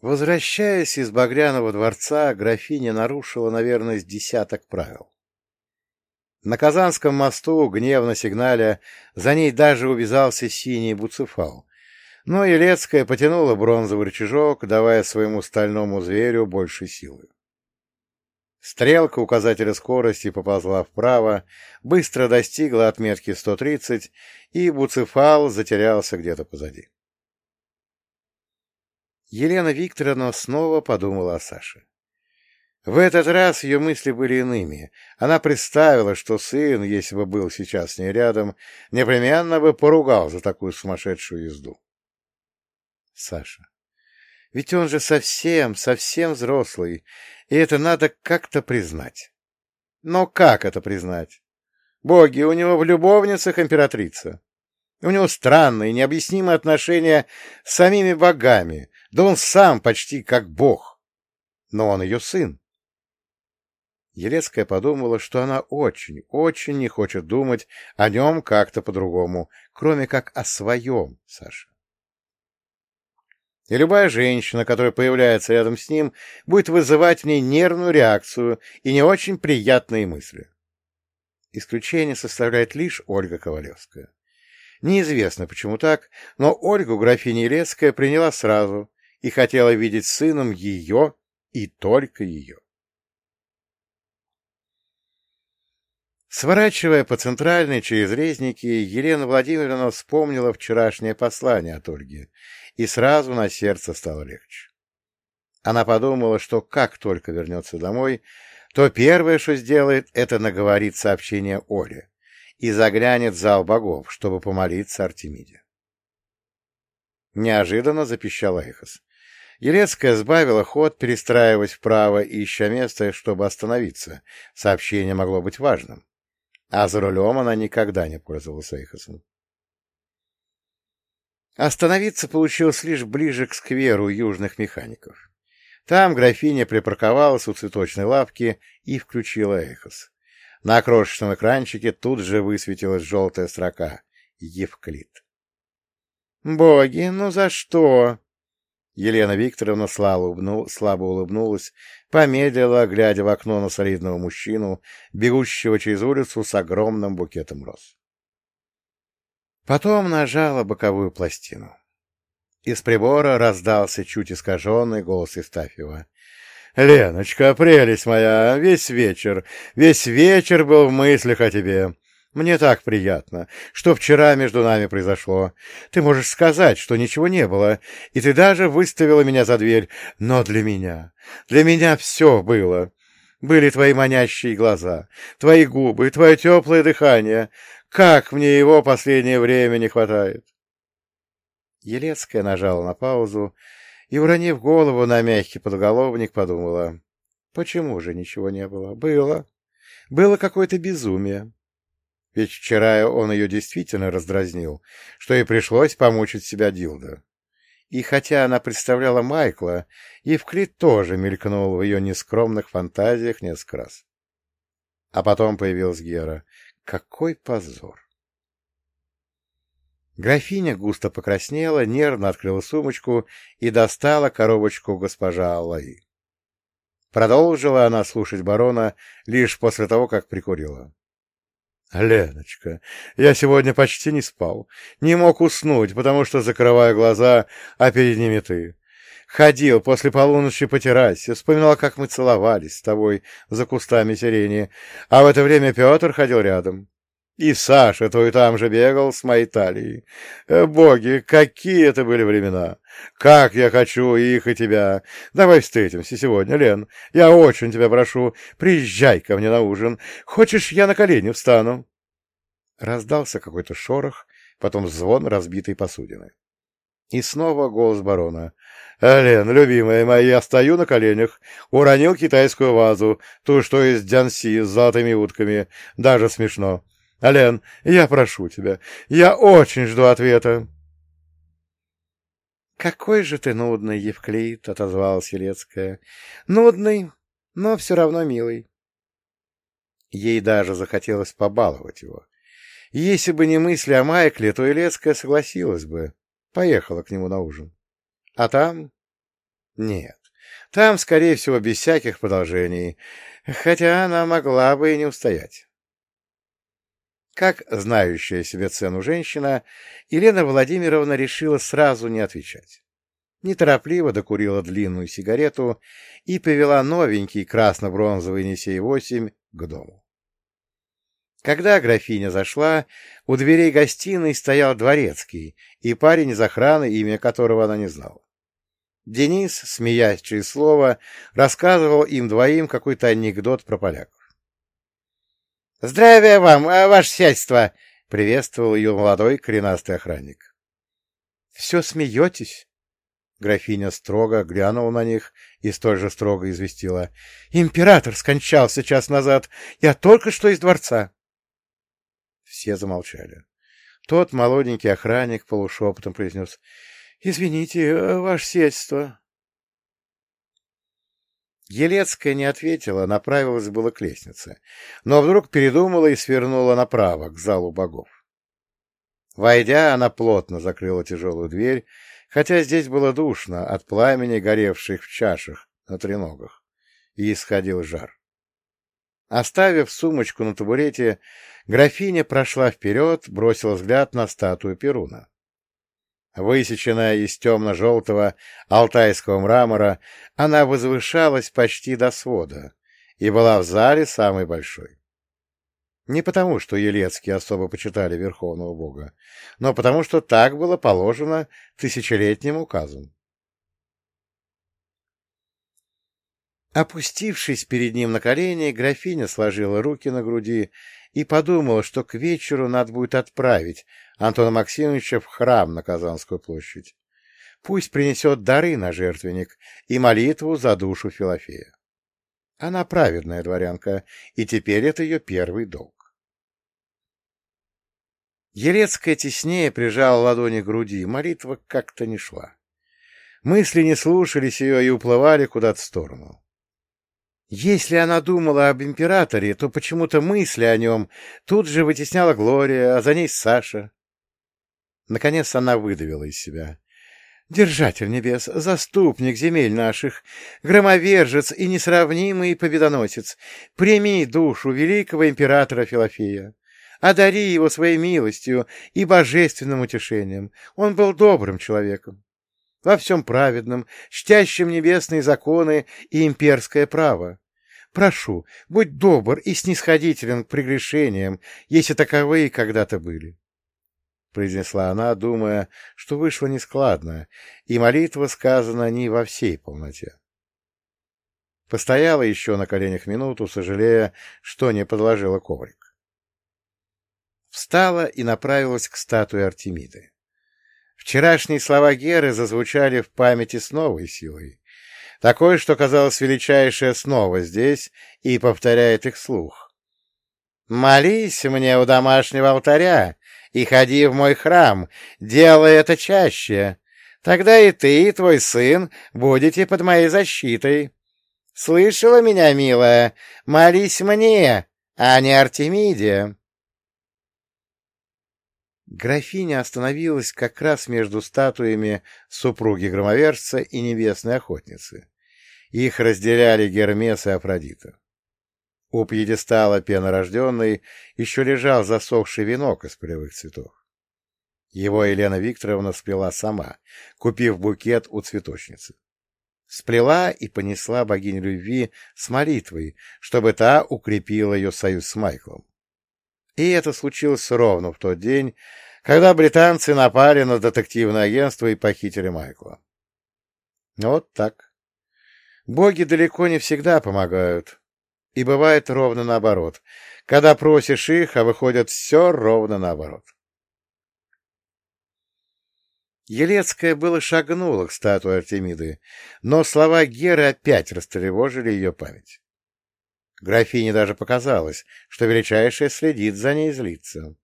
Возвращаясь из Багряного дворца, графиня нарушила, наверное, с десяток правил. На Казанском мосту, гневно сигналя, за ней даже увязался синий буцефал, но Елецкая потянула бронзовый рычажок, давая своему стальному зверю больше силы. Стрелка указателя скорости поползла вправо, быстро достигла отметки 130, и буцефал затерялся где-то позади. Елена Викторовна снова подумала о Саше. В этот раз ее мысли были иными. Она представила, что сын, если бы был сейчас с ней рядом, непременно бы поругал за такую сумасшедшую езду. Саша. Ведь он же совсем, совсем взрослый, и это надо как-то признать. Но как это признать? Боги, у него в любовницах императрица. У него странные, необъяснимые отношения с самими богами, да он сам почти как бог. Но он ее сын. Елецкая подумала, что она очень, очень не хочет думать о нем как-то по-другому, кроме как о своем Саше. И любая женщина, которая появляется рядом с ним, будет вызывать в ней нервную реакцию и не очень приятные мысли. Исключение составляет лишь Ольга Ковалевская. Неизвестно, почему так, но Ольгу графиня Елецкая приняла сразу и хотела видеть сыном ее и только ее. Сворачивая по центральной через резники, Елена Владимировна вспомнила вчерашнее послание от Ольги, и сразу на сердце стало легче. Она подумала, что как только вернется домой, то первое, что сделает, это наговорит сообщение Оле и заглянет в зал богов, чтобы помолиться Артемиде. Неожиданно запищал Эхос. Елецкая сбавила ход, перестраиваясь вправо и ища место, чтобы остановиться. Сообщение могло быть важным. А за рулем она никогда не пользовалась Эйхосом. Остановиться получилось лишь ближе к скверу южных механиков. Там графиня припарковалась у цветочной лавки и включила Эхос. На крошечном экранчике тут же высветилась желтая строка «Евклид». «Боги, ну за что?» Елена Викторовна слабо улыбнулась, помедлила, глядя в окно на солидного мужчину, бегущего через улицу с огромным букетом роз. Потом нажала боковую пластину. Из прибора раздался чуть искаженный голос Истафьева. — Леночка, прелесть моя, весь вечер, весь вечер был в мыслях о тебе. Мне так приятно, что вчера между нами произошло. Ты можешь сказать, что ничего не было, и ты даже выставила меня за дверь. Но для меня, для меня все было. Были твои манящие глаза, твои губы, твое теплое дыхание. Как мне его последнее время не хватает!» Елецкая нажала на паузу и, уронив голову на мягкий подголовник, подумала, почему же ничего не было? Было. Было какое-то безумие. Ведь вчера он ее действительно раздразнил, что ей пришлось помучить себя Дилда. И хотя она представляла Майкла, Евклид тоже мелькнул в ее нескромных фантазиях несколько раз. А потом появилась Гера. Какой позор! Графиня густо покраснела, нервно открыла сумочку и достала коробочку госпожа Аллаи. Продолжила она слушать барона лишь после того, как прикурила. Леночка, я сегодня почти не спал. Не мог уснуть, потому что закрываю глаза, а перед ними ты. Ходил после полуночи по террасе, вспоминал, как мы целовались с тобой за кустами сирени, а в это время Петр ходил рядом. И Саша твой там же бегал с моей талией. Э, боги, какие это были времена! Как я хочу их и тебя! Давай встретимся сегодня, Лен. Я очень тебя прошу, приезжай ко мне на ужин. Хочешь, я на колени встану?» Раздался какой-то шорох, потом звон разбитой посудины. И снова голос барона. «Лен, любимая моя, я стою на коленях, уронил китайскую вазу, ту, что из Дзянси, с золотыми утками. Даже смешно. Ален, я прошу тебя, я очень жду ответа. «Какой же ты нудный, Евклид!» — отозвалась Елецкая. «Нудный, но все равно милый». Ей даже захотелось побаловать его. Если бы не мысли о Майкле, то Елецкая согласилась бы, поехала к нему на ужин. А там... Нет, там, скорее всего, без всяких продолжений, хотя она могла бы и не устоять. Как знающая себе цену женщина, Елена Владимировна решила сразу не отвечать. Неторопливо докурила длинную сигарету и повела новенький красно-бронзовый Несей-8 к дому. Когда графиня зашла, у дверей гостиной стоял дворецкий и парень из охраны, имя которого она не знала. Денис, смеясь через слово, рассказывал им двоим какой-то анекдот про поляков. — Здравия вам, а, ваше сядьство! — приветствовал ее молодой коренастый охранник. — Все смеетесь? Графиня строго глянула на них и столь же строго известила. — Император скончался час назад. Я только что из дворца. Все замолчали. Тот молоденький охранник полушепотом произнес. — Извините, ваше сельство. Елецкая не ответила, направилась было к лестнице, но вдруг передумала и свернула направо, к залу богов. Войдя, она плотно закрыла тяжелую дверь, хотя здесь было душно от пламени, горевших в чашах на треногах, и исходил жар. Оставив сумочку на табурете, графиня прошла вперед, бросила взгляд на статую Перуна. Высеченная из темно-желтого алтайского мрамора, она возвышалась почти до свода и была в зале самой большой. Не потому, что елецкие особо почитали Верховного Бога, но потому, что так было положено тысячелетним указом. Опустившись перед ним на колени, графиня сложила руки на груди и подумала, что к вечеру надо будет отправить Антона Максимовича в храм на Казанскую площадь. Пусть принесет дары на жертвенник и молитву за душу Филофея. Она праведная дворянка, и теперь это ее первый долг. Елецкая теснее прижала ладони к груди, молитва как-то не шла. Мысли не слушались ее и уплывали куда-то в сторону. Если она думала об императоре, то почему-то мысли о нем тут же вытесняла Глория, а за ней Саша. Наконец она выдавила из себя. «Держатель небес, заступник земель наших, громовержец и несравнимый победоносец, прими душу великого императора Филофея, одари его своей милостью и божественным утешением. Он был добрым человеком, во всем праведном, чтящим небесные законы и имперское право. Прошу, будь добр и снисходителен к прегрешениям, если таковые когда-то были. — произнесла она, думая, что вышло нескладно, и молитва сказана не во всей полноте. Постояла еще на коленях минуту, сожалея, что не подложила коврик. Встала и направилась к статуе Артемиды. Вчерашние слова Геры зазвучали в памяти с новой силой, такой, что казалось величайшее снова здесь и повторяет их слух. «Молись мне у домашнего алтаря, и ходи в мой храм, делай это чаще. Тогда и ты, и твой сын будете под моей защитой. Слышала меня, милая? Молись мне, а не Артемиде. Графиня остановилась как раз между статуями супруги громовержца и небесной охотницы. Их разделяли Гермес и Афродита. У пьедестала пенорожденной еще лежал засохший венок из полевых цветов. Его Елена Викторовна сплела сама, купив букет у цветочницы. Сплела и понесла богиню любви с молитвой, чтобы та укрепила ее союз с Майклом. И это случилось ровно в тот день, когда британцы напали на детективное агентство и похитили Майкла. Вот так. Боги далеко не всегда помогают, и бывает ровно наоборот. Когда просишь их, а выходит все ровно наоборот. Елецкая было шагнула к статуе Артемиды, но слова Геры опять растревожили ее память. Графине даже показалось, что величайшая следит за ней злится.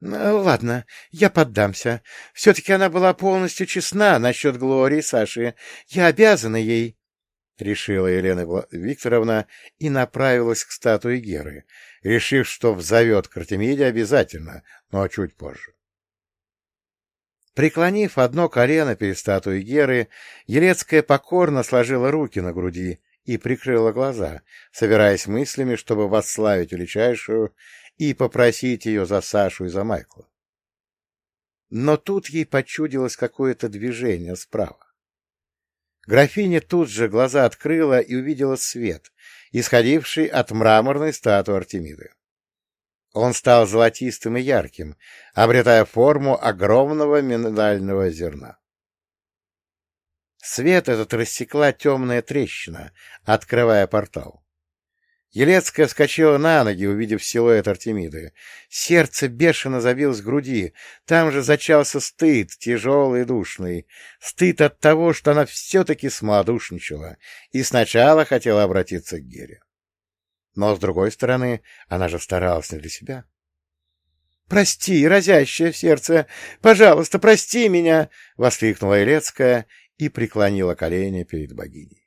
«Ну, — Ладно, я поддамся. Все-таки она была полностью честна насчет Глории Саши. Я обязана ей. — решила Елена Викторовна и направилась к статуе Геры, решив, что взовет к Артемиде обязательно, но чуть позже. Преклонив одно колено перед статуей Геры, Елецкая покорно сложила руки на груди и прикрыла глаза, собираясь мыслями, чтобы восславить величайшую и попросить ее за Сашу и за Майкла. Но тут ей почудилось какое-то движение справа. Графиня тут же глаза открыла и увидела свет, исходивший от мраморной статуи Артемиды. Он стал золотистым и ярким, обретая форму огромного миндального зерна. Свет этот рассекла темная трещина, открывая портал. Елецкая вскочила на ноги, увидев силуэт Артемиды. Сердце бешено забилось в груди. Там же зачался стыд, тяжелый и душный. Стыд от того, что она все-таки смолодушничала и сначала хотела обратиться к Гере. Но, с другой стороны, она же старалась не для себя. — Прости, разящее в сердце! Пожалуйста, прости меня! — воскликнула Елецкая и преклонила колени перед богиней.